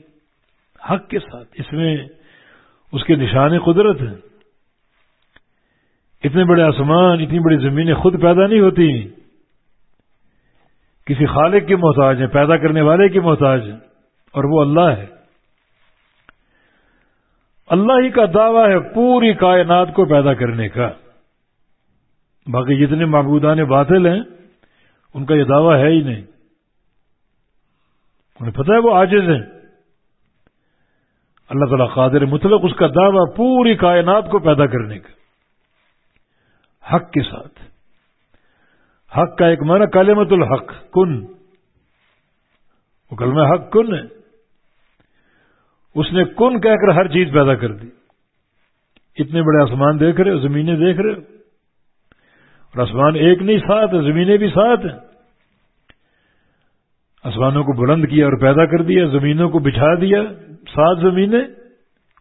حق کے ساتھ۔ اس میں اس کے نشان قدرت ہیں۔ اتنے بڑے آسمان، اتنی بڑی زمینیں خود پیدا نہیں ہوتی۔ کسی خالق کی محتاج ہیں، پیدا کرنے والے کی محتاج ہیں، اور وہ اللہ ہے۔ اللہ ہی کا دعویٰ ہے پوری کائنات کو پیدا کرنے کا۔ باقی جتنے معبودان باطل ہیں، ان کا یہ دعویٰ ہے ہی نہیں۔ انہیں پتہ ہے وہ آجز ہیں۔ اللہ تعالیٰ قادر مطلق اس کا دعویٰ پوری کائنات کو پیدا کرنے کا۔ حق کے ساتھ۔ حق کا ایک معنی کالمت الحق، کن۔ وہ کلمہ حق کن ہے۔ اس نے کن کہہ کر ہر چیز پیدا کر دی؟ اتنے بڑے آسمان دیکھ رہے ہو، زمینیں دیکھ رہے ہو۔ اور آسمان ایک نہیں ساتھ ہے، زمینیں بھی ساتھ ہیں۔ آسمانوں کو بلند کیا اور پیدا کر دیا، زمینوں کو بچھا دیا، سات زمینیں۔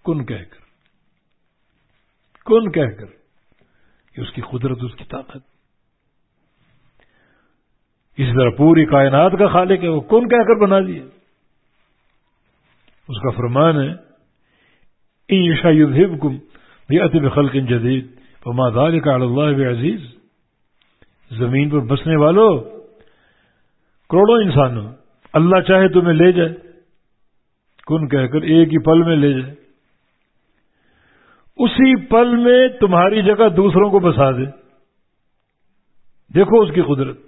کن کہہ کر؟ کن کہہ کر؟ کہ اس کی قدرت، اس کی طاقت۔ اسی طرح پوری کائنات کا خالق ہے، وہ کن کہہ کر بنا دیا؟ اس کا فرمان ہے ایشا یوب کم بھی خلق جدید و مادال کا اللہ عزیز زمین پر بسنے والوں کروڑوں انسانوں، اللہ چاہے تمہیں لے جائے، کن کہہ کر ایک ہی پل میں لے جائے۔ اسی پل میں تمہاری جگہ دوسروں کو بسا دے۔ دیکھو اس کی قدرت۔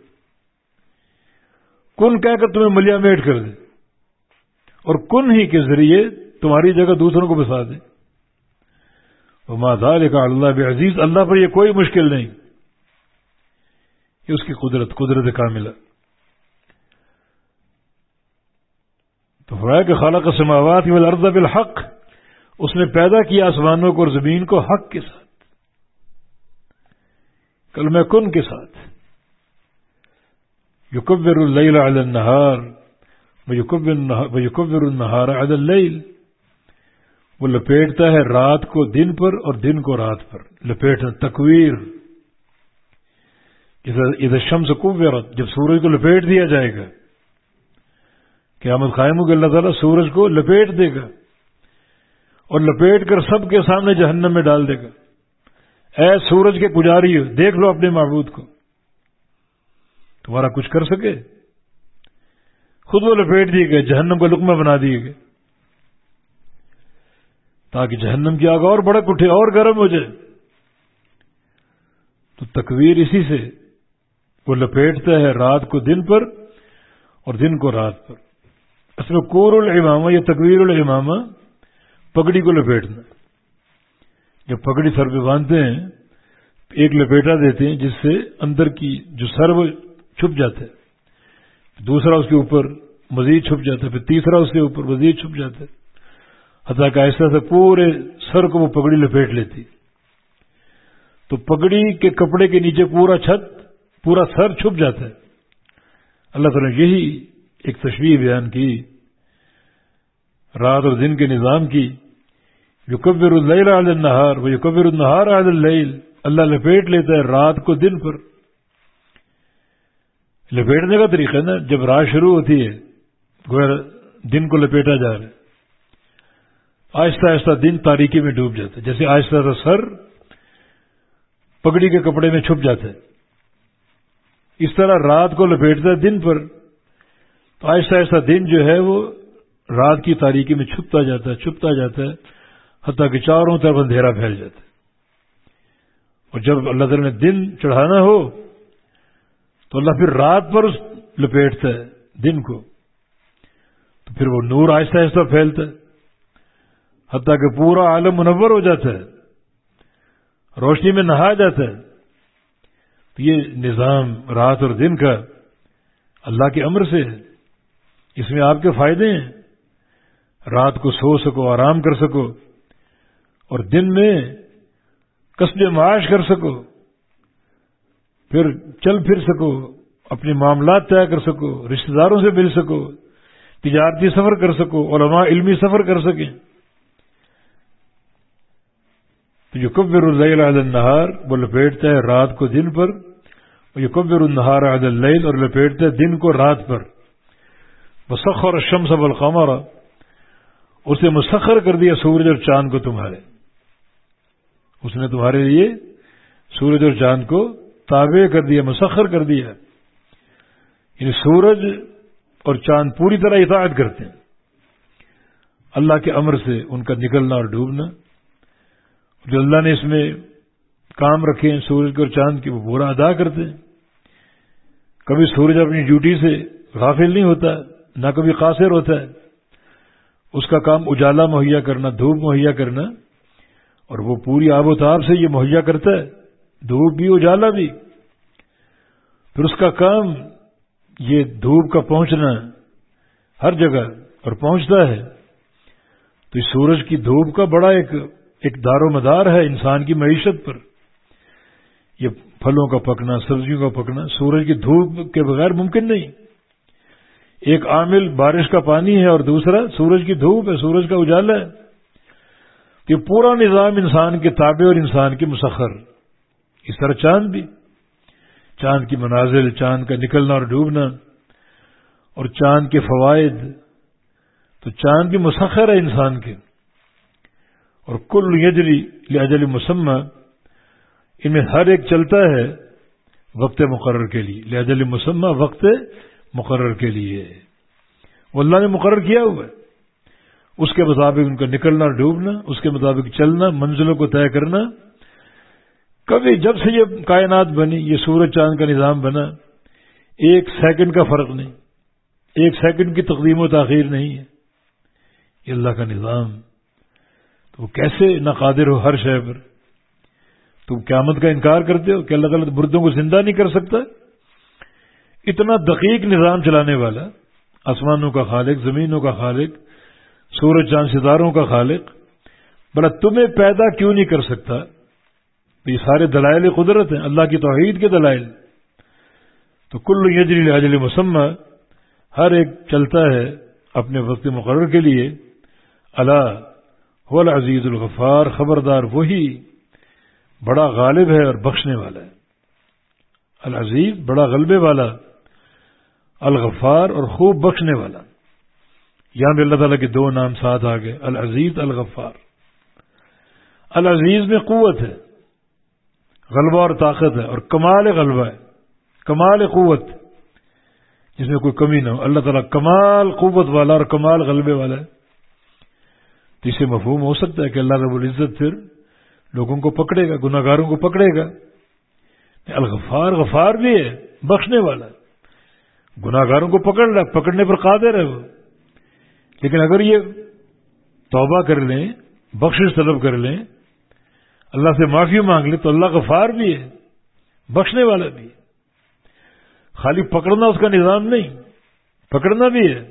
کن کہہ کر تمہیں ملیا میٹ کر دے۔ اور کن ہی کے ذریعے تمہاری جگہ دوسروں کو بسا دے وہ ماں لکھا اللہ بھی عزیز اللہ پر یہ کوئی مشکل نہیں کہ اس کی قدرت قدرت کا ملا تو فرائے کہ خالہ کا سماوات بالحق، اس نے پیدا کیا آسمانوں کو اور زمین کو حق کے ساتھ۔ کل میں کن کے ساتھ۔ یقبر اللیل علی النہار۔ یقبر النہار علی اللیل۔ وہ لپیٹتا ہے رات کو دن پر اور دن کو رات پر۔ لپیٹنا تکویر۔ ادھر شمس کبرت، جب سورج کو لپیٹ دیا جائے گا۔ قیامت قائم ہو کہ اللہ تعالیٰ سورج کو لپیٹ دے گا۔ اور لپیٹ کر سب کے سامنے جہنم میں ڈال دے گا۔ اے سورج کے پجاری ہو دیکھ لو اپنے معبود کو۔ تمہارا کچھ کر سکے؟ خود وہ لپیٹ دیے گئے، جہنم کو لکمہ بنا دیے گئے۔ تاکہ جہنم کی آگ اور بڑک اٹھے، اور گرم ہو جائے۔ تو تکویر اسی سے، وہ لپیٹتا ہے رات کو دن پر اور دن کو رات پر۔ اصل کور الامامہ یا تکویر الامامہ، پگڑی کو لپیٹنا۔ جب پگڑی سر پہ باندھتے ہیں، ایک لپیٹا دیتے ہیں، جس سے اندر کی جو سر وہ چھپ جاتا ہے۔ دوسرا اس کے اوپر مزید چھپ جاتا ہے، پھر تیسرا اس کے اوپر مزید چھپ جاتا ہے۔ حتیٰ کہ ایسا سے پورے سر کو وہ پگڑی لپیٹ لیتی۔ تو پگڑی کے کپڑے کے نیچے پورا چھت، پورا سر چھپ جاتا ہے۔ اللہ تعالیٰ نے یہی ایک تشریح بیان کی، رات اور دن کے نظام کی۔ یقبر اللیل علی النہار، وہ یقبر النہار علی اللیل، اللہ لپیٹ لیتا ہے رات کو دن پر۔ لپیٹنے کا طریقہ نا، جب رات شروع ہوتی ہے، گویا دن کو لپیٹا جا رہا ہے۔ آہستہ آہستہ دن تاریکی میں ڈوب جاتا ہے۔ جیسے آہستہ آہستہ سر پگڑی کے کپڑے میں چھپ جاتا ہے۔ اس طرح رات کو لپیٹتا ہے دن پر۔ تو آہستہ آہستہ دن جو ہے وہ رات کی تاریکی میں چھپتا جاتا ہے، چھپتا جاتا ہے۔ حتیٰ کہ چاروں طرف اندھیرا پھیل جاتا ہے۔ اور جب اللہ تعالی نے دن چڑھانا ہو تو اللہ پھر رات پر اس لپیٹتا ہے، دن کو۔ تو پھر وہ نور آہستہ آہستہ پھیلتا ہے۔ حتیٰ کہ پورا عالم منور ہو جاتا ہے۔ روشنی میں نہا جاتا ہے۔ تو یہ نظام رات اور دن کا اللہ کے امر سے ہے۔ اس میں آپ کے فائدے ہیں۔ رات کو سو سکو، آرام کر سکو۔ اور دن میں قصب معاش کر سکو۔ پھر چل پھر سکو اپنے معاملات طے کر سکو، رشتہ داروں سے مل سکو، تجارتی سفر کر سکو، علماء علمی سفر کر سکیں۔ تو یہ کبر اللیل النہار، وہ لپیٹتا ہے رات کو دن پر۔ یہ کبر النہار عد اللیل اور لپیٹتا ہے دن کو رات پر۔ مسخر الشمس والقمر، اسے مسخر کر دیا سورج اور چاند کو تمہارے۔ اس نے تمہارے لیے سورج اور چاند کو تابع کر دیا مسخر کر دیا یعنی سورج اور چاند پوری طرح اطاعت کرتے ہیں۔ اللہ کے امر سے ان کا نکلنا اور ڈوبنا۔ جو اللہ نے اس میں کام رکھے ہیں، سورج کے اور چاند کے، وہ پورا ادا کرتے ہیں۔ کبھی سورج اپنی ڈیوٹی سے غافل نہیں ہوتا، نہ کبھی قاصر ہوتا ہے۔ اس کا کام اجالا مہیا کرنا، دھوپ مہیا کرنا، اور وہ پوری آب و تاب سے یہ مہیا کرتا ہے۔ دھوپ بھی، اجالا بھی۔ پھر اس کا کام یہ دھوپ کا پہنچنا ہر جگہ اور پہنچتا ہے۔ تو اس سورج کی دھوپ کا بڑا ایک ایک دار و مدار ہے انسان کی معیشت پر۔ یہ پھلوں کا پکنا، سبزیوں کا پکنا، سورج کی دھوپ کے بغیر ممکن نہیں۔ ایک عامل بارش کا پانی ہے اور دوسرا سورج کی دھوپ ہے، سورج کا اجالا ہے۔ تو یہ پورا نظام انسان کے تابع اور انسان کے مسخر۔ اس طرح چاند بھی۔ چاند کی منازل، چاند کا نکلنا اور ڈوبنا اور چاند کے فوائد، تو چاند بھی مسخر ہے انسان کے۔ اور کل یجری لجل مسمہ ان میں ہر ایک چلتا ہے وقت مقرر کے لیے۔ لجل مسمہ وقت مقرر کے لیے۔ وہ اللہ نے مقرر کیا ہوا ہے۔ اس کے مطابق ان کا نکلنا ڈوبنا، اس کے مطابق چلنا، منزلوں کو طے کرنا۔ کبھی جب سے یہ کائنات بنی، یہ سورج چاند کا نظام بنا، ایک سیکنڈ کا فرق نہیں، ایک سیکنڈ کی تقدیم و تاخیر نہیں ہے۔ یہ اللہ کا نظام۔ تو وہ کیسے ناقادر ہو ہر شے پر؟ تم قیامت کا انکار کرتے ہو کہ اللہ تعالیٰ مردوں کو زندہ نہیں کر سکتا؟ اتنا دقیق نظام چلانے والا، آسمانوں کا خالق، زمینوں کا خالق، سورج چاند ستاروں کا خالق بڑا تمہیں پیدا کیوں نہیں کر سکتا؟ تو یہ سارے دلائل قدرت ہیں، اللہ کی توحید کے دلائل۔ تو کل یجری اجل مسمہ، ہر ایک چلتا ہے اپنے وقت مقرر کے لیے۔ اللہ عزیز الغفار، خبردار وہی بڑا غالب ہے اور بخشنے والا ہے۔ العزیز بڑا غلبے والا، الغفار اور خوب بخشنے والا۔ یہاں بھی اللہ تعالیٰ کے دو نام ساتھ آ گئے العزیز الغفار۔ العزیز میں قوت ہے۔ غلبہ اور طاقت ہے اور کمال غلبہ ہے، کمال قوت۔ جس میں کوئی کمی نہ ہو۔ اللہ تعالیٰ کمال قوت والا اور کمال غلبے والا ہے۔ تو اسے مفہوم ہو سکتا ہے کہ اللہ رب العزت پھر لوگوں کو پکڑے گا گناگاروں کو پکڑے گا۔ الغفار غفار بھی ہے، بخشنے والا گناگاروں کو پکڑ رہا پکڑنے پر قادر ہے وہ۔ لیکن اگر یہ توبہ کر لیں بخش طلب کر لیں اللہ سے معافی مانگ لیں تو اللہ غفار بھی ہے، بخشنے والا بھی ہے۔ خالی پکڑنا اس کا نظام نہیں، پکڑنا بھی ہے،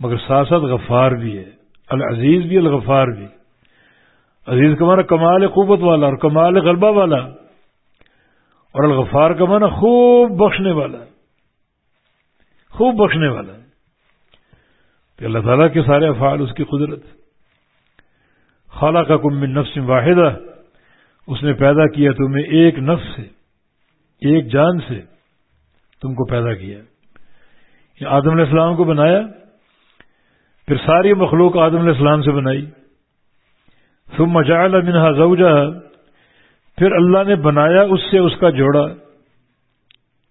مگر ساتھ ساتھ غفار بھی ہے۔ العزیز بھی، الغفار بھی۔ عزیز کا مانا کمال قوت والا اور کمال غلبہ والا۔ اور الغفار کا مانا خوب بخشنے والا۔ خوب بخشنے والا۔ کہ اللہ تعالیٰ کے سارے افعال اس کی قدرت۔ خالہ کا کم نفس واحدہ۔ اس نے پیدا کیا تمہیں ایک نفس سے، ایک جان سے تم کو پیدا کیا۔ یہ آدم علیہ السلام کو بنایا، پھر ساری مخلوق آدم علیہ السلام سے بنائی۔ ثم جعل منها زوجها پھر اللہ نے بنایا اس سے اس کا جوڑا۔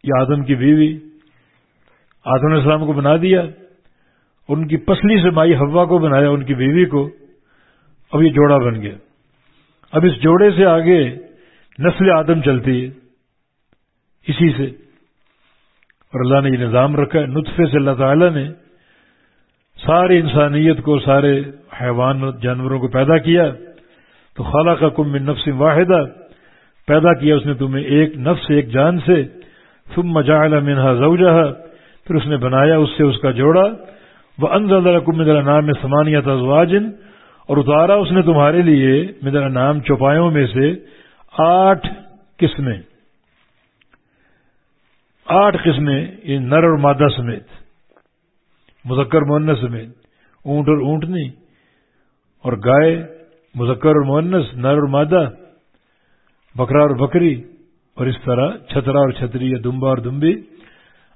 یہ آدم کی بیوی، آدم علیہ السلام کو بنا دیا۔ ان کی پسلی سے مائی ہوا کو بنایا، ان کی بیوی کو۔ اب یہ جوڑا بن گیا۔ اب اس جوڑے سے آگے نسل آدم چلتی ہے، اسی سے۔ اور اللہ نے یہ نظام رکھا ہے، نطفے سے اللہ تعالی نے ساری انسانیت کو، سارے حیوان جانوروں کو پیدا کیا۔ تو خالہ کا کم نفس واحدہ، پیدا کیا اس نے تمہیں ایک نفس، ایک جان سے۔ ثم مجاعلہ منہا زوجہ پھر اس نے بنایا اس سے اس کا جوڑا۔ وہ انضر کم نام میں سمانیت ازواجن اور اتارا اس نے تمہارے لیے مدر نام چوپایوں میں سے آٹھ قسمیں۔ آٹھ قسمیں، یہ نر اور مادہ سمیت، مذکر مونس سمیت۔ اونٹ اور اونٹنی اور گائے، مذکر اور مونس نر اور مادہ، بکرا اور بکری، اور اس طرح چھترا اور چھتری یا دمبا اور دمبی۔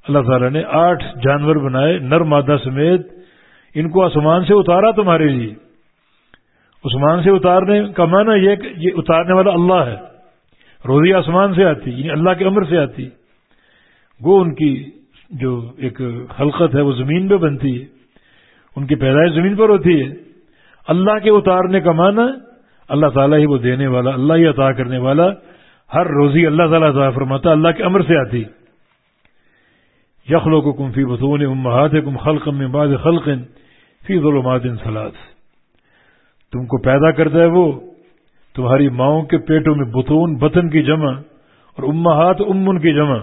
اللہ تعالیٰ نے آٹھ جانور بنائے، نر مادہ سمیت۔ ان کو آسمان سے اتارا تمہارے لیے۔ عثمان سے اتارنے کا معنی یہ کہ یہ اتارنے والا اللہ ہے۔ روزی آسمان سے آتی یعنی اللہ کے امر سے آتی۔ وہ ان کی جو ایک حلقت ہے، وہ زمین پہ بنتی ہے۔ ان کی پیدائش زمین پر ہوتی ہے۔ اللہ کے اتارنے کا معنی اللہ تعالیٰ ہی وہ دینے والا، اللہ ہی عطا کرنے والا۔ ہر روزی اللہ تعالیٰ عطا فرماتا، اللہ کے امر سے آتی۔ یخلو کو کم فی بتون امہات کم خلقم میں بعض خلقن فی ظلمات سلاد تم کو پیدا کرتا ہے وہ۔ تمہاری ماؤں کے پیٹوں میں بتون بطن کی جمع اور امہات امن کی جمع۔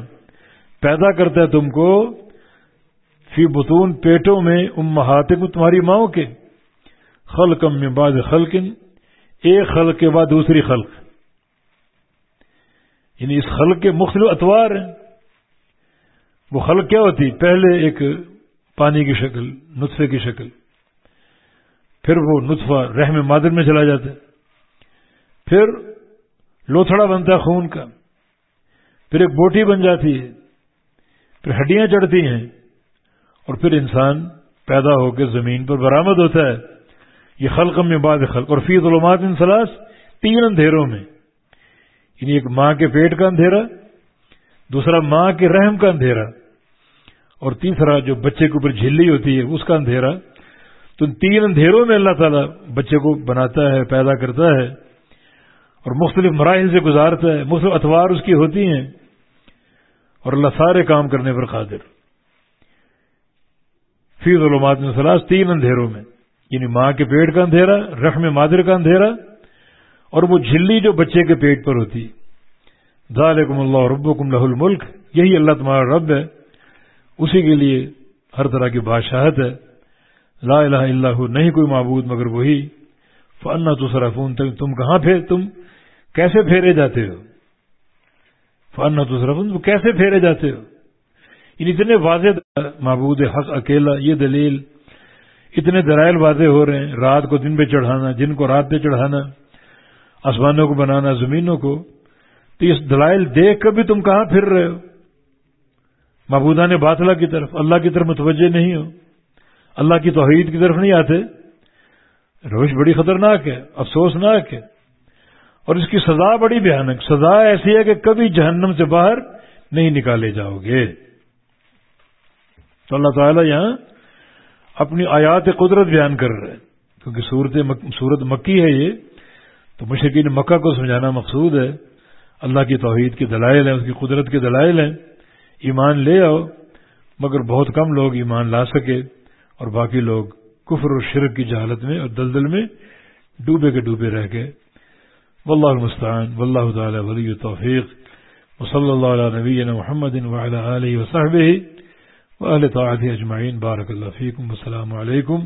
پیدا کرتا ہے تم کو فی بتون پیٹوں میں امہات تمہاری ماؤں کے۔ خلقم میں بعد خلقن ایک خلق کے بعد دوسری خلق۔ یعنی اس خلق کے مختلف اتوار ہیں۔ وہ خلق کیا ہوتی؟ پہلے ایک پانی کی شکل، نطفے کی شکل۔ پھر وہ نطفہ رحم مادر میں چلا جاتا ہے۔ پھر لوتھڑا بنتا ہے خون کا۔ پھر ایک بوٹی بن جاتی ہے۔ پھر ہڈیاں چڑھتی ہیں۔ اور پھر انسان پیدا ہو کے زمین پر برآمد ہوتا ہے۔ یہ خلق میں بعد خلق۔ اور فی ظلمات انسلاس تین اندھیروں میں۔ یعنی ایک ماں کے پیٹ کا اندھیرا، دوسرا ماں کے رحم کا اندھیرا۔ اور تیسرا جو بچے کے اوپر جھلی ہوتی ہے، اس کا اندھیرا۔ تو ان تین اندھیروں میں اللہ تعالیٰ بچے کو بناتا ہے، پیدا کرتا ہے اور مختلف مراحل سے گزارتا ہے، مختلف اتوار اس کی ہوتی ہیں اور اللہ سارے کام کرنے پر قادر۔ فی ظلمات میں سلاس تین اندھیروں میں۔ یعنی ماں کے پیٹ کا اندھیرا، رحم مادر کا اندھیرا اور وہ جھلی جو بچے کے پیٹ پر ہوتی۔ ذالکم اللہ ربکم لہ الملک، یہی اللہ تمہارا رب ہے۔ اسی کے لیے ہر طرح کی بادشاہت ہے۔ لا الہ الا ہو، نہیں کوئی معبود مگر وہی۔ فنا تصرفون، تم کہاں پھر تم کیسے پھیرے جاتے ہو؟ فنا تصرفون، تم کیسے پھیرے جاتے ہو؟ ان اتنے واضح معبود حق اکیلا، یہ دلیل اتنے درائل واضح ہو رہے ہیں، رات کو دن پہ چڑھانا، جن کو رات پہ چڑھانا، آسمانوں کو بنانا، زمینوں کو۔ تو اس دلائل دیکھ کر بھی تم کہاں پھر رہے ہو؟ محبودہ نے باطلہ کی طرف، اللہ کی طرف متوجہ نہیں ہو۔ اللہ کی توحید کی طرف نہیں آتے۔ روش بڑی خطرناک ہے، افسوسناک ہے۔ اور اس کی سزا بڑی بھیانک، سزا ایسی ہے کہ کبھی جہنم سے باہر نہیں نکالے جاؤ گے۔ تو اللہ تعالیٰ یہاں اپنی آیات قدرت بیان کر رہے ہیں۔ کیونکہ صورت صورت مکی ہے یہ، تو مشرقین مکہ کو سمجھانا مقصود ہے۔ اللہ کی توحید کے دلائل ہیں، اس کی قدرت کے دلائل ہیں۔ ایمان لے آؤ، مگر بہت کم لوگ ایمان لا سکے۔ اور باقی لوگ کفر اور شرک کی جہالت میں اور دلدل میں ڈوبے کے ڈوبے رہ گئے۔ واللہ المستعان۔ واللہ تعالی ولی توفیق وصلی اللہ علیہ نبی محمد علیہ وصحبہ وآل طاعت اجمعین۔ بارک اللہ فیکم۔ والسلام علیکم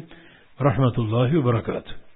ورحمۃ اللہ وبرکاتہ۔